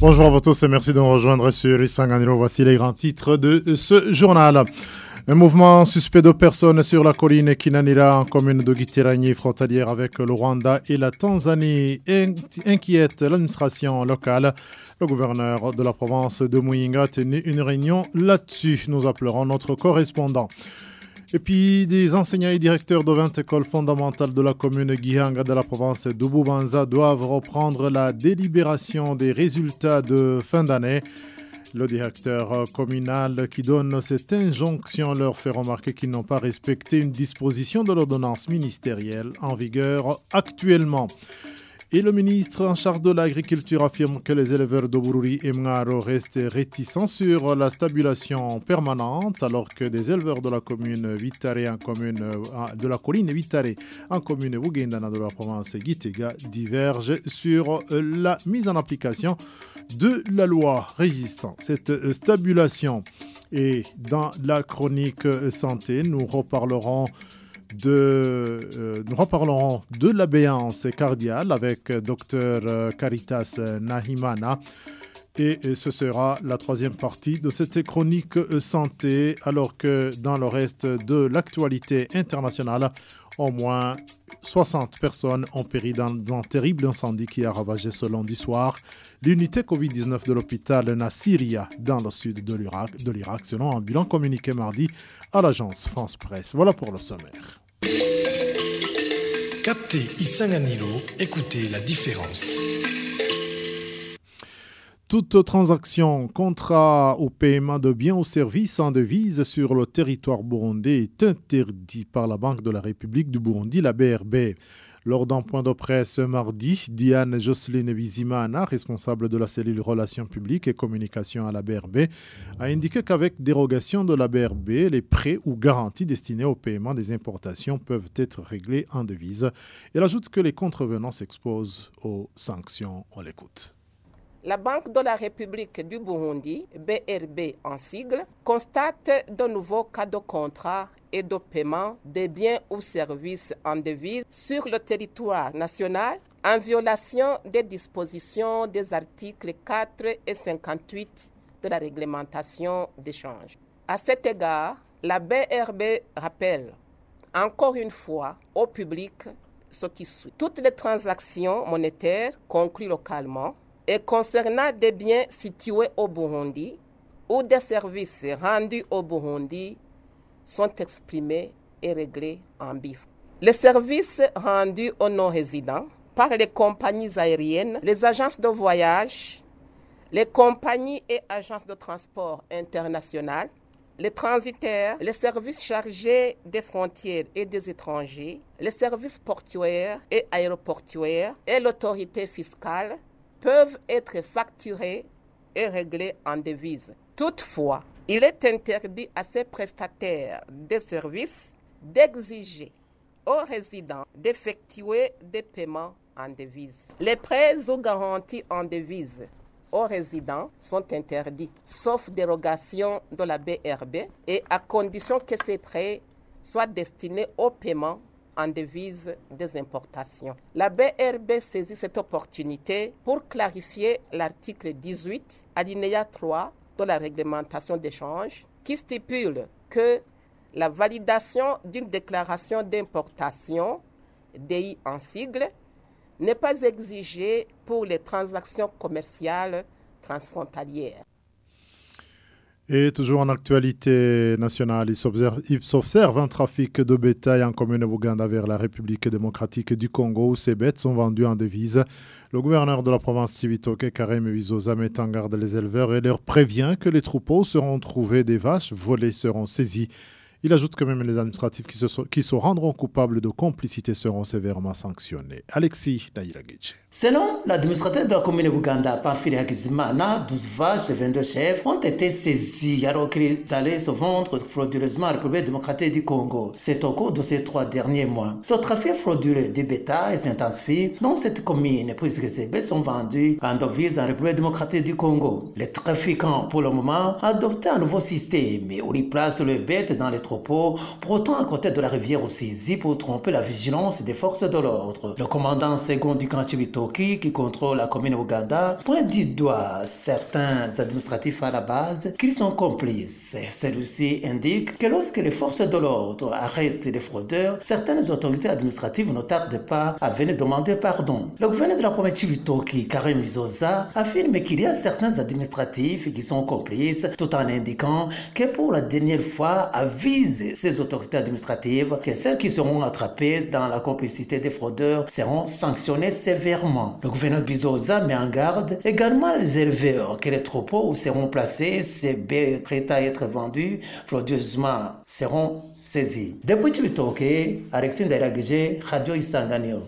Bonjour à vous tous et merci de nous rejoindre sur Isanganiro. Voici les grands titres de ce journal. Un mouvement suspect de personnes sur la colline Kinanira en commune de Gitirani frontalière avec le Rwanda et la Tanzanie inquiète l'administration locale. Le gouverneur de la province de Muyinga a tenu une réunion là-dessus. Nous appellerons notre correspondant. Et puis, des enseignants et directeurs de 20 écoles fondamentales de la commune Gihanga de la province d'Ububanza doivent reprendre la délibération des résultats de fin d'année. Le directeur communal qui donne cette injonction leur fait remarquer qu'ils n'ont pas respecté une disposition de l'ordonnance ministérielle en vigueur actuellement. Et le ministre en charge de l'agriculture affirme que les éleveurs d'Obururi et Mngaro restent réticents sur la stabulation permanente alors que des éleveurs de la commune Vitare en commune euh, de la colline Vitare en commune Wugendana de la province Gitega divergent sur euh, la mise en application de la loi régissant cette euh, stabulation. Et dans la chronique santé, nous reparlerons euh, nous reparlerons de l'abéance cardiale avec Dr euh, Caritas Nahimana. Et ce sera la troisième partie de cette chronique santé, alors que dans le reste de l'actualité internationale, au moins 60 personnes ont péri dans, un terrible incendie qui a ravagé ce lundi soir l'unité Covid-19 de l'hôpital Nassiria dans le sud de l'Irak, selon un bilan communiqué mardi à l'agence France Presse. Voilà pour le sommaire. Captez Isanganilo, écoutez la différence. Toute transaction, contrat ou paiement de biens ou services en devise sur le territoire burundais est interdit par la Banque de la République du Burundi, la BRB. Lors d'un point de presse mardi, Diane Jocelyne Vizimana, responsable de la cellule Relations publiques et communication à la BRB, a indiqué qu'avec dérogation de la BRB, les prêts ou garanties destinés au paiement des importations peuvent être réglés en devise. Elle ajoute que les contrevenants s'exposent aux sanctions. On l'écoute. La Banque de la République du Burundi, BRB en sigle, constate de nouveaux cas de contrat et de paiement des biens ou services en devise sur le territoire national en violation des dispositions des articles 4 et 58 de la réglementation d'échange. À cet égard, la BRB rappelle encore une fois au public ce qui suit. Toutes les transactions monétaires conclues localement et concernant des biens situés au Burundi ou des services rendus au Burundi sont exprimés et réglés en bif. Les services rendus aux non-résidents par les compagnies aériennes, les agences de voyage, les compagnies et agences de transport international, les transitaires, les services chargés des frontières et des étrangers, les services portuaires et aéroportuaires et l'autorité fiscale peuvent être facturés et réglés en devises. Toutefois, il est interdit à ces prestataires de services d'exiger aux résidents d'effectuer des paiements en devises. Les prêts ou garanties en devises aux résidents sont interdits, sauf dérogation de la BRB et à condition que ces prêts soient destinés au paiement en devise des importations. La BRB saisit cette opportunité pour clarifier l'article 18, alinéa 3 de la réglementation d'échange, qui stipule que la validation d'une déclaration d'importation, DI en sigle, n'est pas exigée pour les transactions commerciales transfrontalières. Et toujours en actualité nationale, il s'observe un trafic de bétail en commune Ouganda vers la République démocratique du Congo où ces bêtes sont vendues en devises. Le gouverneur de la province Civitoke, Karim Vizosa, met en garde les éleveurs et leur prévient que les troupeaux seront trouvés des vaches volées seront saisies. Il ajoute que même les administratifs qui se, qui se rendront coupables de complicité seront sévèrement sanctionnés. Alexis Nairagic. Selon l'administrateur de la commune de Buganda, Parfiri Hakizimana, 12 vaches et 22 chefs ont été saisis alors qu'ils allaient se vendre frauduleusement à la République démocratique du Congo. C'est au cours de ces trois derniers mois. Ce trafic frauduleux du bétail s'intensifie dans cette commune puisque ces bêtes sont vendues en devise la République démocratique du Congo. Les trafiquants, pour le moment, adoptent un nouveau système où ils placent les bêtes dans les troupeaux, pour autant à côté de la rivière Osizi pour tromper la vigilance des forces de l'ordre. Le commandant second du camp Chibitoki, qui contrôle la commune Ouganda, pointe du doigt certains administratifs à la base qui sont complices. Celui-ci indique que lorsque les forces de l'ordre arrêtent les fraudeurs, certaines autorités administratives ne tardent pas à venir demander pardon. Le gouverneur de la province Chibitoki, Karim Mizoza, affirme qu'il y a certains administratifs qui sont complices tout en indiquant que pour la dernière fois avise ces autorités administratives que celles qui seront attrapées dans la complicité des fraudeurs seront sanctionnées sévèrement. Le gouverneur Bizoza met en garde également les éleveurs que les troupeaux où seront placés ces baies prêtes à être vendues frauduleuseusement seront saisis. Depuis Chibitoke, Alexis Nderagije, Radio Isanganiro.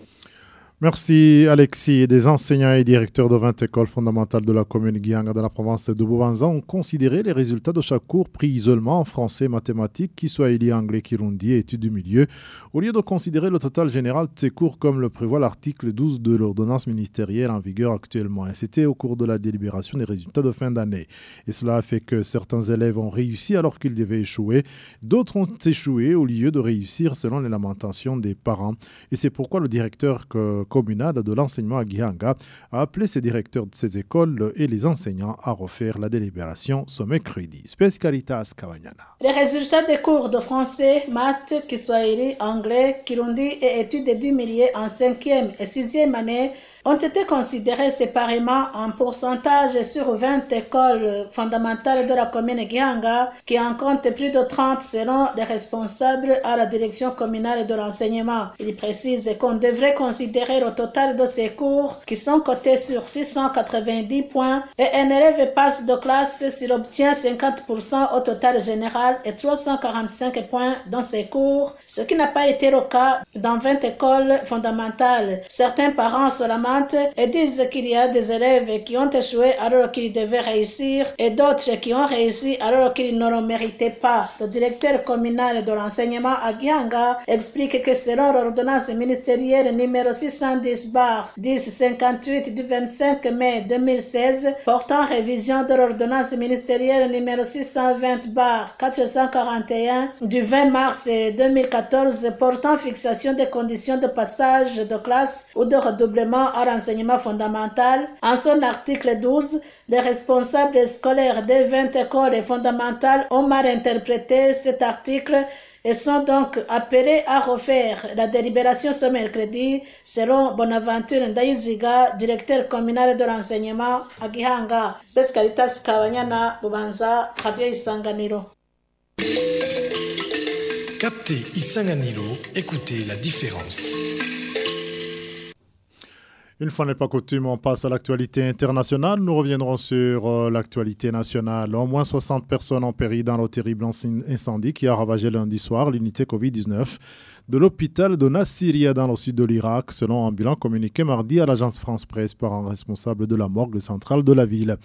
Merci Alexis. Des enseignants et directeurs de 20 écoles fondamentales de la commune Guianga de la province de Boubanza ont considéré les résultats de chaque cours pris isolement en français, mathématiques, kiswahili, anglais, kirundi et études du milieu, au lieu de considérer le total général de ces cours comme le prévoit l'article 12 de l'ordonnance ministérielle en vigueur actuellement. Et c'était au cours de la délibération des résultats de fin d'année. Et cela a fait que certains élèves ont réussi alors qu'ils devaient échouer, d'autres ont échoué au lieu de réussir selon les lamentations des parents. Et c'est pourquoi le directeur que communale de l'enseignement à Gihanga a appelé ses directeurs de ces écoles et les enseignants à refaire la délibération ce mercredi. Les résultats des cours de français, maths, kiswahili, anglais, kirundi et études du milieu en cinquième et sixième année ont été considérés séparément en pourcentage sur 20 écoles fondamentales de la commune Gihanga, qui en compte plus de 30 selon les responsables à la direction communale de l'enseignement. Il précise qu'on devrait considérer le total de ces cours qui sont cotés sur 690 points et un élève passe de classe s'il obtient 50% au total général et 345 points dans ces cours, ce qui n'a pas été le cas dans 20 écoles fondamentales. Certains parents seulement et disent qu'il y a des élèves qui ont échoué alors qu'ils devaient réussir et d'autres qui ont réussi alors qu'ils ne le méritaient pas. Le directeur communal de l'enseignement à Gianga explique que selon l'ordonnance ministérielle numéro 610 bar 1058 du 25 mai 2016 portant révision de l'ordonnance ministérielle numéro 620 bar 441 du 20 mars 2014 portant fixation des conditions de passage de classe ou de redoublement renseignement fondamental, en son article 12, les responsables scolaires des 20 écoles fondamentales ont mal interprété cet article et sont donc appelés à refaire la délibération ce mercredi, selon Bonaventure Ndayiziga, directeur communal de l'enseignement à Gihanga. Space Caritas Kawanyana, Bubanza, Radio Isanganiro. Captez Isanganiro, écoutez la différence. Une fois n'est pas coutume, on passe à l'actualité internationale. Nous reviendrons sur euh, l'actualité nationale. Au moins 60 personnes ont péri dans le terrible incendie qui a ravagé lundi soir l'unité Covid-19 de l'hôpital de Nassiria dans le sud de l'Irak, selon un bilan communiqué mardi à l'agence France Presse par un responsable de la morgue centrale de la ville.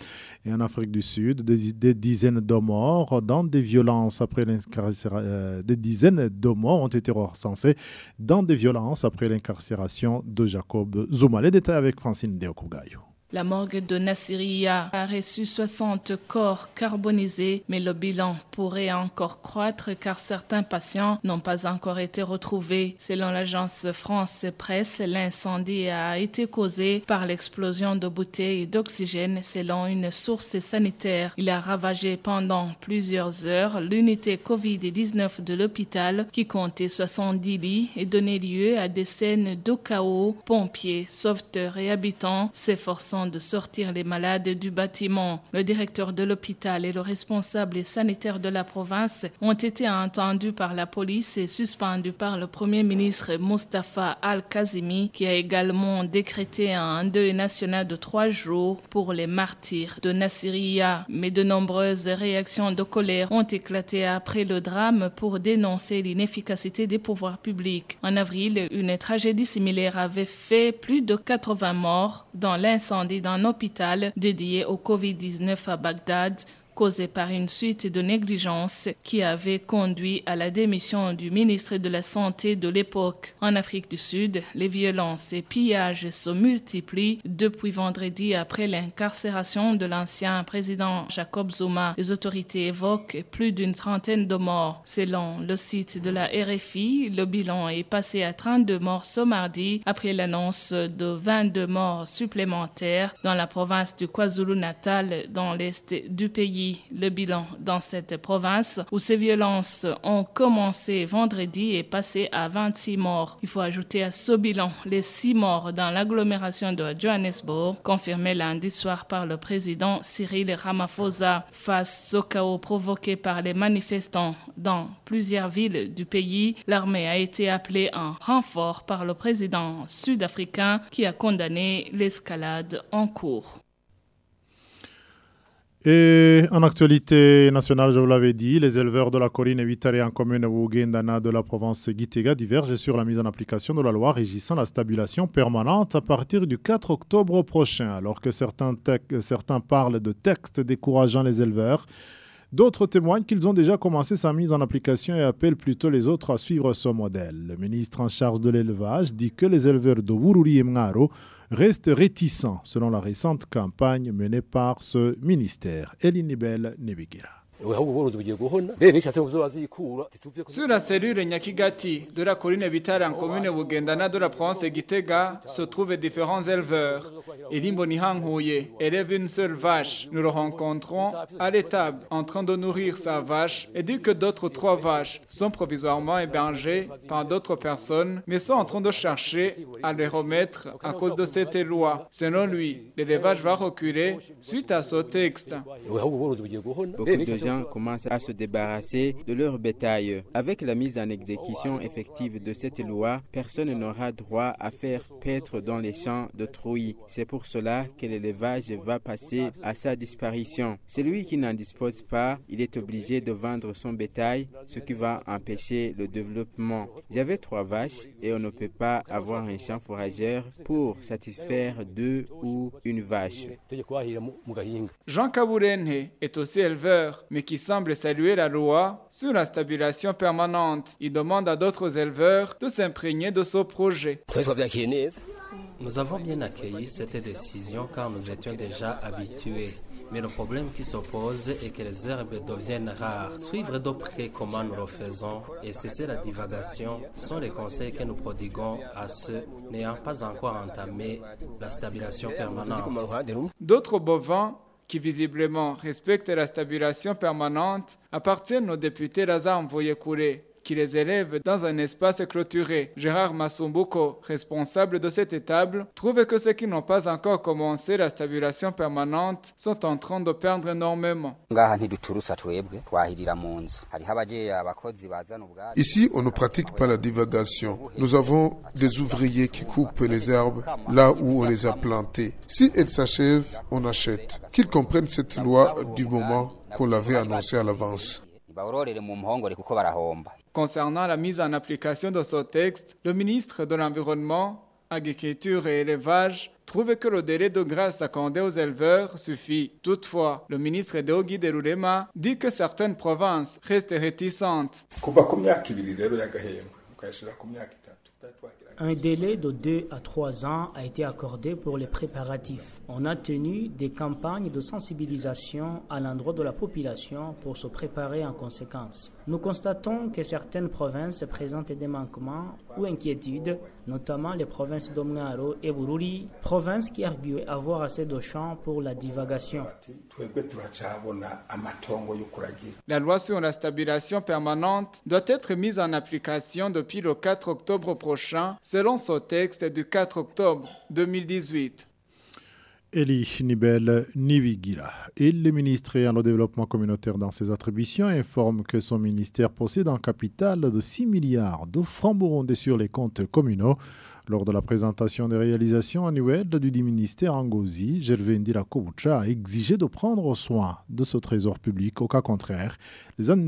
Et en Afrique du Sud, des, dizaines de morts dans des violences après euh, des dizaines de morts ont été recensés dans des violences après l'incarcération de Jacob Zuma. Avec Francine Deokugayo. La morgue de Nassiria a reçu 60 corps carbonisés, mais le bilan pourrait encore croître car certains patients n'ont pas encore été retrouvés. Selon l'agence France Presse, l'incendie a été causé par l'explosion de bouteilles d'oxygène selon une source sanitaire. Il a ravagé pendant plusieurs heures l'unité Covid-19 de l'hôpital qui comptait 70 lits et donné lieu à des scènes de chaos. Pompiers, sauveteurs et habitants s'efforçant de sortir les malades du bâtiment. Le directeur de l'hôpital et le responsable sanitaire de la province ont été entendus par la police et suspendus par le premier ministre Mustafa Al-Kazimi, qui a également décrété un deuil national de trois jours pour les martyrs de Nassiria. Mais de nombreuses réactions de colère ont éclaté après le drame pour dénoncer l'inefficacité des pouvoirs publics. En avril, une tragédie similaire avait fait plus de 80 morts dans l'incendie d'un hôpital dédié au Covid-19 à Bagdad causée par une suite de négligence qui avait conduit à la démission du ministre de la Santé de l'époque. En Afrique du Sud, les violences et pillages se multiplient depuis vendredi après l'incarcération de l'ancien président Jacob Zuma. Les autorités évoquent plus d'une trentaine de morts. Selon le site de la RFI, le bilan est passé à 32 morts ce mardi après l'annonce de 22 morts supplémentaires dans la province du KwaZulu-Natal dans l'est du pays. Le bilan dans cette province où ces violences ont commencé vendredi est passé à 26 morts. Il faut ajouter à ce bilan les 6 morts dans l'agglomération de Johannesburg, confirmé lundi soir par le président Cyril Ramaphosa face au chaos provoqué par les manifestants dans plusieurs villes du pays. L'armée a été appelée en renfort par le président sud-africain qui a condamné l'escalade en cours. Et en actualité nationale, je vous l'avais dit, les éleveurs de la colline Vitare en commune Wugendana de la province Gitega divergent sur la mise en application de la loi régissant la stabilisation permanente à partir du 4 octobre prochain. Alors que certains, certains parlent de textes décourageant les éleveurs, D'autres témoignent qu'ils ont déjà commencé sa mise en application et appellent plutôt les autres à suivre ce modèle. Le ministre en charge de l'élevage dit que les éleveurs de Wururi et Mngaro restent réticents selon la récente campagne menée par ce ministère. Elinibel Nebigira. Sur la cellule Nyakigati de la colline Vitale en commune de la province Gitega se trouvent différents éleveurs. Elimbo Nihanghuye élève une seule vache. Nous le rencontrons à l'étable en train de nourrir sa vache et dit que d'autres trois vaches sont provisoirement hébergées par d'autres personnes mais sont en train de chercher à les remettre à cause de cette loi. Selon lui, l'élevage va reculer suite à ce texte commencent à se débarrasser de leur bétail. Avec la mise en exécution effective de cette loi, personne n'aura droit à faire paître dans les champs de trouille. C'est pour cela que l'élevage va passer à sa disparition. Celui qui n'en dispose pas, il est obligé de vendre son bétail, ce qui va empêcher le développement. J'avais trois vaches et on ne peut pas avoir un champ fourrageur pour satisfaire deux ou une vache. Jean Kabourene est aussi éleveur, mais qui semble saluer la loi sur la stabilisation permanente. Il demande à d'autres éleveurs de s'imprégner de ce projet. Nous avons bien accueilli cette décision car nous étions déjà habitués. Mais le problème qui s'oppose est que les herbes deviennent rares. Suivre de près comment nous le faisons et cesser la divagation sont les conseils que nous prodiguons à ceux n'ayant pas encore entamé la stabilisation permanente. D'autres bovins qui visiblement respectent la stabilisation permanente, appartiennent au député Lazare Mvoyekure, qui les élève dans un espace clôturé. Gérard Masumbuko, responsable de cette étable, trouve que ceux qui n'ont pas encore commencé la stabilisation permanente sont en train de perdre énormément. Ici, on ne pratique pas la divagation. Nous avons des ouvriers qui coupent les herbes là où on les a plantées. Si elles s'achèvent, on achète. Qu'ils comprennent cette loi du moment qu'on l'avait annoncée à l'avance. Concernant la mise en application de ce texte, le ministre de l'Environnement, Agriculture et Élevage trouve que le délai de grâce accordé aux éleveurs suffit. Toutefois, le ministre Deogi Derulema dit que certaines provinces restent réticentes. Un délai de 2 à 3 ans a été accordé pour les préparatifs. On a tenu des campagnes de sensibilisation à l'endroit de la population pour se préparer en conséquence. Nous constatons que certaines provinces présentent des manquements ou inquiétudes, notamment les provinces d'Omngaro et Bururi, provinces qui arguent avoir assez de champs pour la divagation. La loi sur la stabilisation permanente doit être mise en application depuis le 4 octobre prochain, selon ce texte du 4 octobre 2018. Eli Nibel Nivigira. Et le ministre en développement communautaire dans ses attributions informe que son ministère possède un capital de 6 milliards de francs burundais sur les comptes communaux. Lors de la présentation des réalisations annuelles du ministère Angozi, Gervais Ndira a exigé de prendre soin de ce trésor public. Au cas contraire, les